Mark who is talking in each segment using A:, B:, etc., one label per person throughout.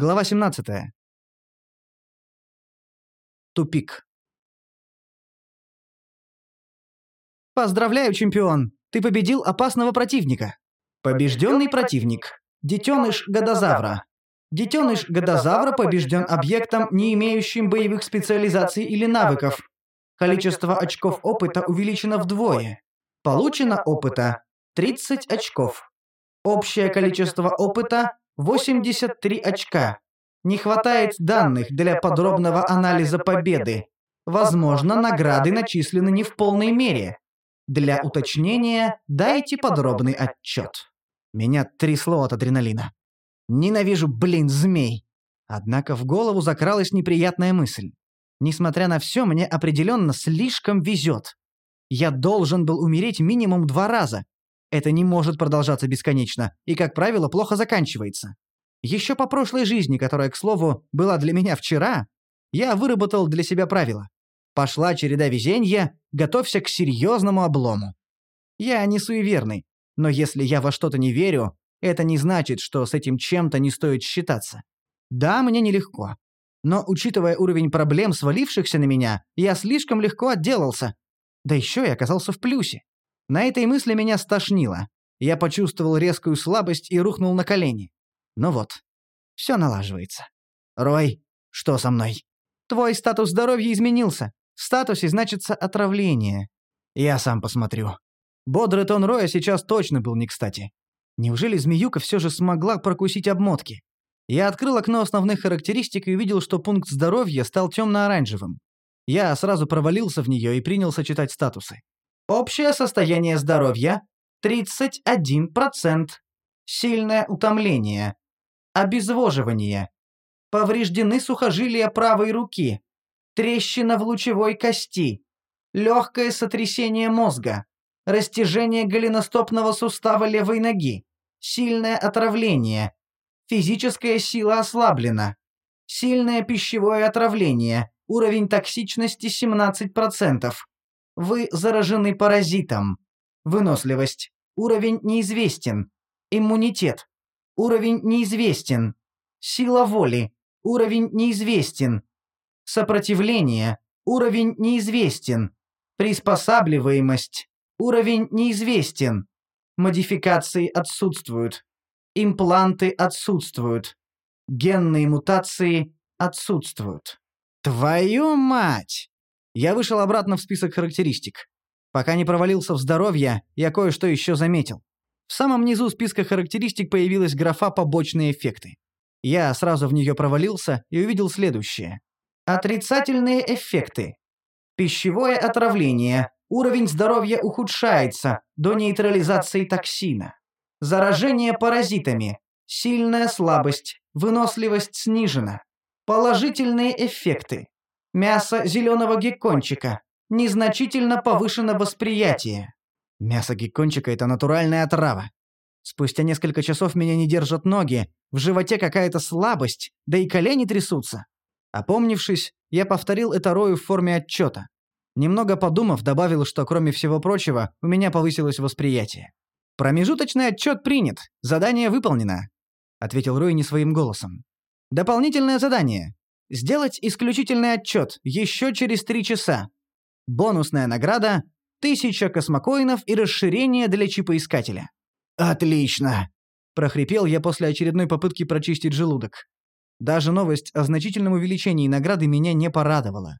A: Глава 17. Тупик. Поздравляю, чемпион! Ты победил опасного противника. Побежденный противник. Детеныш Годозавра. Детеныш Годозавра побежден объектом, не имеющим боевых специализаций или навыков. Количество очков опыта увеличено вдвое. Получено опыта 30 очков. Общее количество опыта 83 очка. Не хватает данных для подробного анализа победы. Возможно, награды начислены не в полной мере. Для уточнения дайте подробный отчет. Меня трясло от адреналина. Ненавижу, блин, змей. Однако в голову закралась неприятная мысль. Несмотря на все, мне определенно слишком везет. Я должен был умереть минимум два раза, это не может продолжаться бесконечно и, как правило, плохо заканчивается. Еще по прошлой жизни, которая, к слову, была для меня вчера, я выработал для себя правило. Пошла череда везенья, готовься к серьезному облому. Я не суеверный, но если я во что-то не верю, это не значит, что с этим чем-то не стоит считаться. Да, мне нелегко. Но, учитывая уровень проблем, свалившихся на меня, я слишком легко отделался. Да еще и оказался в плюсе. На этой мысли меня стошнило. Я почувствовал резкую слабость и рухнул на колени. Ну вот, все налаживается. Рой, что со мной? Твой статус здоровья изменился. В статусе значится отравление. Я сам посмотрю. Бодрый тон Роя сейчас точно был не кстати. Неужели змеюка все же смогла прокусить обмотки? Я открыл окно основных характеристик и увидел, что пункт здоровья стал темно-оранжевым. Я сразу провалился в нее и принялся читать статусы. Общее состояние здоровья – 31%. Сильное утомление. Обезвоживание. Повреждены сухожилия правой руки. Трещина в лучевой кости. Легкое сотрясение мозга. Растяжение голеностопного сустава левой ноги. Сильное отравление. Физическая сила ослаблена. Сильное пищевое отравление. Уровень токсичности 17%. Вы заражены паразитом. Выносливость. Уровень неизвестен. Иммунитет. Уровень неизвестен. Сила воли. Уровень неизвестен. Сопротивление. Уровень неизвестен. Приспосабливаемость. Уровень неизвестен. Модификации отсутствуют. Импланты отсутствуют. Генные мутации отсутствуют. Твою мать! Я вышел обратно в список характеристик. Пока не провалился в здоровье, я кое-что еще заметил. В самом низу списка характеристик появилась графа «Побочные эффекты». Я сразу в нее провалился и увидел следующее. Отрицательные эффекты. Пищевое отравление. Уровень здоровья ухудшается до нейтрализации токсина. Заражение паразитами. Сильная слабость. Выносливость снижена. Положительные эффекты. Мясо зеленого геккончика. Незначительно повышено восприятие. Мясо геккончика – это натуральная отрава. Спустя несколько часов меня не держат ноги, в животе какая-то слабость, да и колени трясутся. Опомнившись, я повторил это Рою в форме отчета. Немного подумав, добавил, что, кроме всего прочего, у меня повысилось восприятие. «Промежуточный отчет принят. Задание выполнено», — ответил Рой не своим голосом. «Дополнительное задание. Сделать исключительный отчет еще через три часа. Бонусная награда – тысяча космокоинов и расширение для чипоискателя. «Отлично!» – прохрипел я после очередной попытки прочистить желудок. Даже новость о значительном увеличении награды меня не порадовала.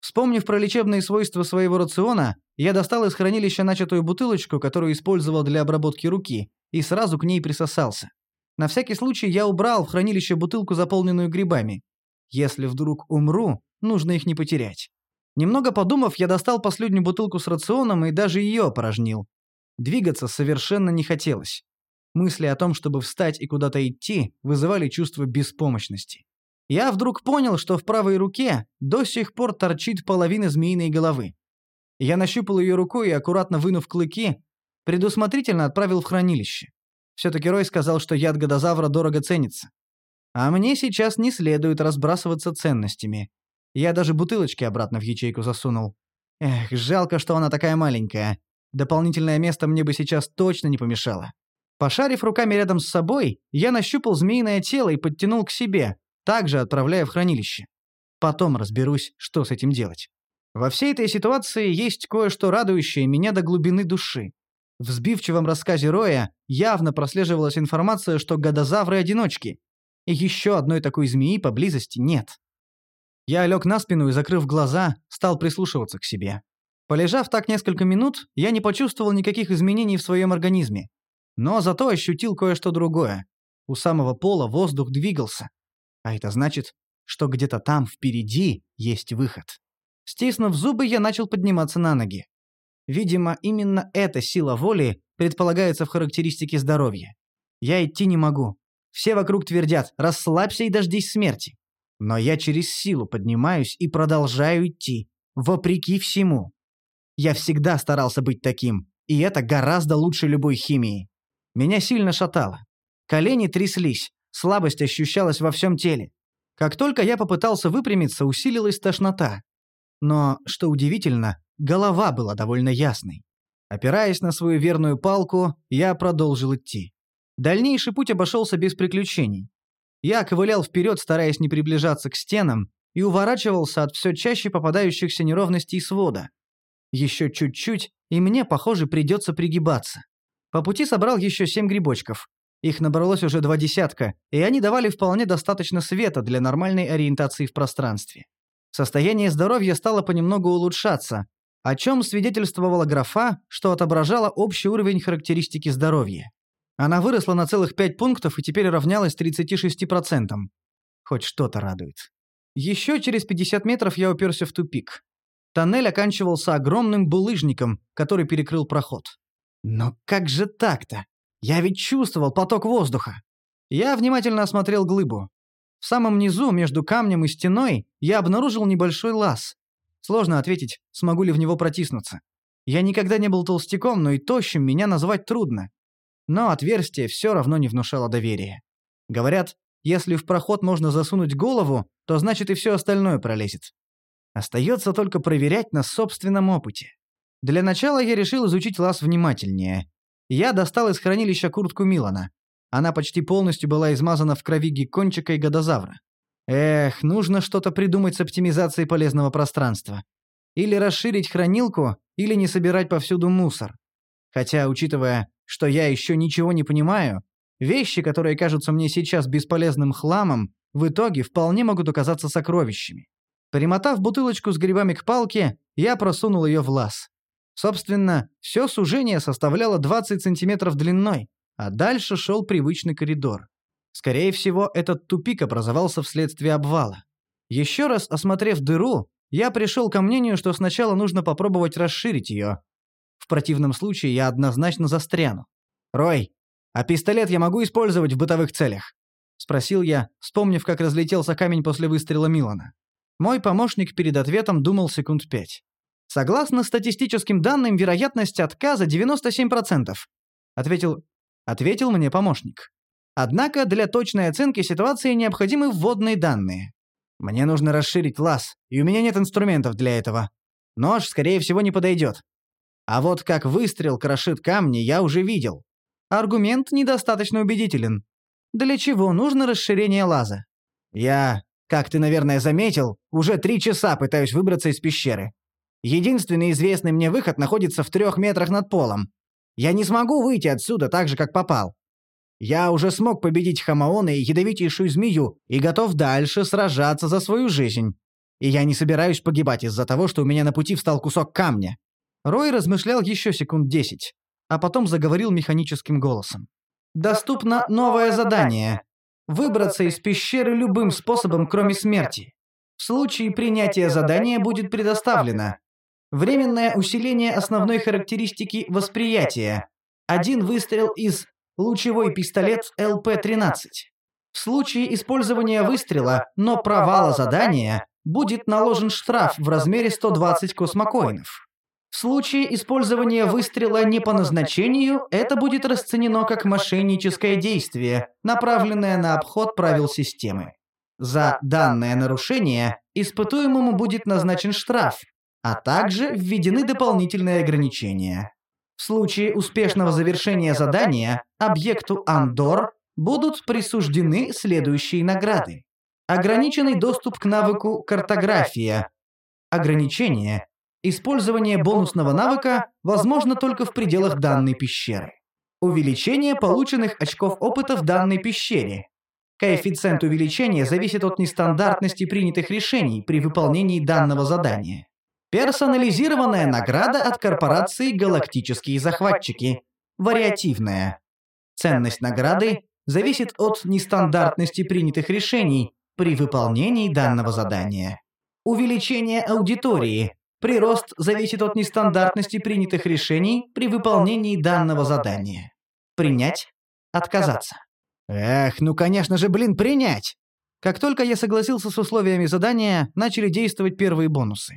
A: Вспомнив про лечебные свойства своего рациона, я достал из хранилища начатую бутылочку, которую использовал для обработки руки, и сразу к ней присосался. На всякий случай я убрал в хранилище бутылку, заполненную грибами. Если вдруг умру, нужно их не потерять. Немного подумав, я достал последнюю бутылку с рационом и даже ее опорожнил. Двигаться совершенно не хотелось. Мысли о том, чтобы встать и куда-то идти, вызывали чувство беспомощности. Я вдруг понял, что в правой руке до сих пор торчит половина змеиной головы. Я нащупал ее рукой и, аккуратно вынув клыки, предусмотрительно отправил в хранилище. Все-таки Рой сказал, что яд годозавра дорого ценится. А мне сейчас не следует разбрасываться ценностями. Я даже бутылочки обратно в ячейку засунул. Эх, жалко, что она такая маленькая. Дополнительное место мне бы сейчас точно не помешало. Пошарив руками рядом с собой, я нащупал змеиное тело и подтянул к себе, также отправляя в хранилище. Потом разберусь, что с этим делать. Во всей этой ситуации есть кое-что радующее меня до глубины души. В сбивчивом рассказе Роя явно прослеживалась информация, что годозавры – одиночки, и еще одной такой змеи поблизости нет. Я лег на спину и, закрыв глаза, стал прислушиваться к себе. Полежав так несколько минут, я не почувствовал никаких изменений в своем организме. Но зато ощутил кое-что другое. У самого пола воздух двигался. А это значит, что где-то там впереди есть выход. Стиснув зубы, я начал подниматься на ноги. Видимо, именно эта сила воли предполагается в характеристике здоровья. Я идти не могу. Все вокруг твердят «расслабься и дождись смерти». Но я через силу поднимаюсь и продолжаю идти, вопреки всему. Я всегда старался быть таким, и это гораздо лучше любой химии. Меня сильно шатало. Колени тряслись, слабость ощущалась во всем теле. Как только я попытался выпрямиться, усилилась тошнота. Но, что удивительно, голова была довольно ясной. Опираясь на свою верную палку, я продолжил идти. Дальнейший путь обошелся без приключений. Я ковылял вперед, стараясь не приближаться к стенам, и уворачивался от все чаще попадающихся неровностей свода. Еще чуть-чуть, и мне, похоже, придется пригибаться. По пути собрал еще семь грибочков. Их набралось уже два десятка, и они давали вполне достаточно света для нормальной ориентации в пространстве. Состояние здоровья стало понемногу улучшаться, о чем свидетельствовала графа, что отображала общий уровень характеристики здоровья. Она выросла на целых 5 пунктов и теперь равнялась 36%. Хоть что-то радует. Еще через 50 метров я уперся в тупик. Тоннель оканчивался огромным булыжником, который перекрыл проход. Но как же так-то? Я ведь чувствовал поток воздуха. Я внимательно осмотрел глыбу. В самом низу, между камнем и стеной, я обнаружил небольшой лаз. Сложно ответить, смогу ли в него протиснуться. Я никогда не был толстяком, но и тощим меня назвать трудно но отверстие все равно не внушало доверия. Говорят, если в проход можно засунуть голову, то значит и все остальное пролезет. Остается только проверять на собственном опыте. Для начала я решил изучить лаз внимательнее. Я достал из хранилища куртку Милана. Она почти полностью была измазана в крови геккончика и годозавра. Эх, нужно что-то придумать с оптимизацией полезного пространства. Или расширить хранилку, или не собирать повсюду мусор. Хотя, учитывая, что я еще ничего не понимаю, вещи, которые кажутся мне сейчас бесполезным хламом, в итоге вполне могут оказаться сокровищами. Примотав бутылочку с грибами к палке, я просунул ее в лаз. Собственно, все сужение составляло 20 сантиметров длиной, а дальше шел привычный коридор. Скорее всего, этот тупик образовался вследствие обвала. Еще раз осмотрев дыру, я пришел ко мнению, что сначала нужно попробовать расширить ее, в противном случае я однозначно застряну. «Рой, а пистолет я могу использовать в бытовых целях?» — спросил я, вспомнив, как разлетелся камень после выстрела Милана. Мой помощник перед ответом думал секунд пять. «Согласно статистическим данным, вероятность отказа 97%, — ответил, ответил мне помощник. Однако для точной оценки ситуации необходимы вводные данные. Мне нужно расширить лаз, и у меня нет инструментов для этого. Нож, скорее всего, не подойдет. А вот как выстрел крошит камни, я уже видел. Аргумент недостаточно убедителен. Для чего нужно расширение лаза? Я, как ты, наверное, заметил, уже три часа пытаюсь выбраться из пещеры. Единственный известный мне выход находится в трех метрах над полом. Я не смогу выйти отсюда так же, как попал. Я уже смог победить Хамаона и ядовитейшую змею и готов дальше сражаться за свою жизнь. И я не собираюсь погибать из-за того, что у меня на пути встал кусок камня. Рой размышлял еще секунд десять, а потом заговорил механическим голосом. «Доступно новое задание. Выбраться из пещеры любым способом, кроме смерти. В случае принятия задания будет предоставлено временное усиление основной характеристики восприятия. Один выстрел из лучевой пистолет ЛП-13. В случае использования выстрела, но провала задания, будет наложен штраф в размере 120 космокоинов. В случае использования выстрела не по назначению, это будет расценено как мошенническое действие, направленное на обход правил системы. За данное нарушение испытуемому будет назначен штраф, а также введены дополнительные ограничения. В случае успешного завершения задания объекту Андор будут присуждены следующие награды. Ограниченный доступ к навыку «Картография». Ограничение. Использование бонусного навыка возможно только в пределах данной пещеры. Увеличение полученных очков опыта в данной пещере. Коэффициент увеличения зависит от нестандартности принятых решений при выполнении данного задания. Персонализированная награда от корпорации «Галактические захватчики». Вариативная. Ценность награды зависит от нестандартности принятых решений при выполнении данного задания. Увеличение аудитории. Прирост зависит от нестандартности принятых решений при выполнении данного задания. Принять. Отказаться. Эх, ну конечно же, блин, принять! Как только я согласился с условиями задания, начали действовать первые бонусы.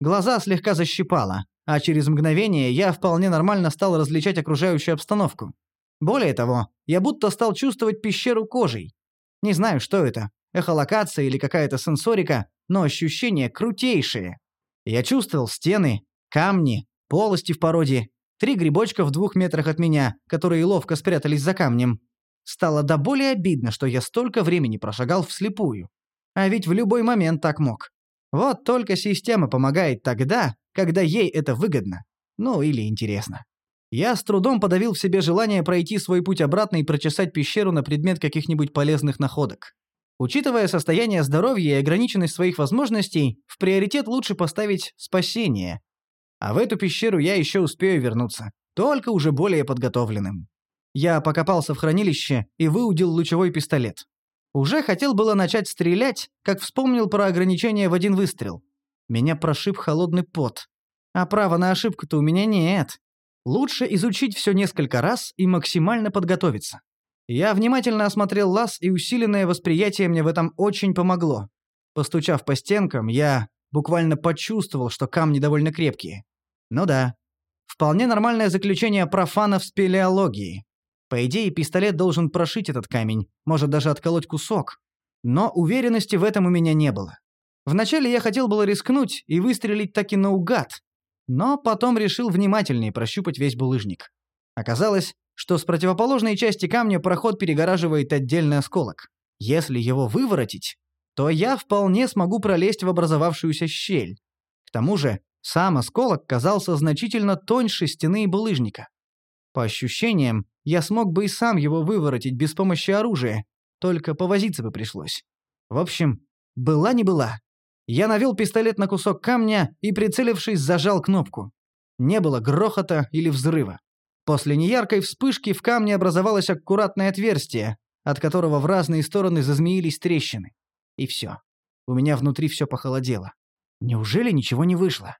A: Глаза слегка защипало, а через мгновение я вполне нормально стал различать окружающую обстановку. Более того, я будто стал чувствовать пещеру кожей. Не знаю, что это, эхолокация или какая-то сенсорика, но ощущения крутейшие. Я чувствовал стены, камни, полости в породе, три грибочка в двух метрах от меня, которые ловко спрятались за камнем. Стало до боли обидно, что я столько времени прошагал вслепую. А ведь в любой момент так мог. Вот только система помогает тогда, когда ей это выгодно. Ну или интересно. Я с трудом подавил в себе желание пройти свой путь обратно и прочесать пещеру на предмет каких-нибудь полезных находок. Учитывая состояние здоровья и ограниченность своих возможностей, в приоритет лучше поставить спасение. А в эту пещеру я еще успею вернуться, только уже более подготовленным. Я покопался в хранилище и выудил лучевой пистолет. Уже хотел было начать стрелять, как вспомнил про ограничение в один выстрел. Меня прошиб холодный пот. А права на ошибку-то у меня нет. Лучше изучить все несколько раз и максимально подготовиться. Я внимательно осмотрел лаз, и усиленное восприятие мне в этом очень помогло. Постучав по стенкам, я буквально почувствовал, что камни довольно крепкие. Ну да. Вполне нормальное заключение профанов спелеологии. По идее, пистолет должен прошить этот камень, может даже отколоть кусок. Но уверенности в этом у меня не было. Вначале я хотел было рискнуть и выстрелить таки наугад, но потом решил внимательнее прощупать весь булыжник. Оказалось, что с противоположной части камня проход перегораживает отдельный осколок. Если его выворотить, то я вполне смогу пролезть в образовавшуюся щель. К тому же, сам осколок казался значительно тоньше стены и булыжника. По ощущениям, я смог бы и сам его выворотить без помощи оружия, только повозиться бы пришлось. В общем, была не была. Я навел пистолет на кусок камня и, прицелившись, зажал кнопку. Не было грохота или взрыва. После неяркой вспышки в камне образовалось аккуратное отверстие, от которого в разные стороны зазмеились трещины. И все. У меня внутри все похолодело. Неужели ничего не вышло?